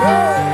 Yeah.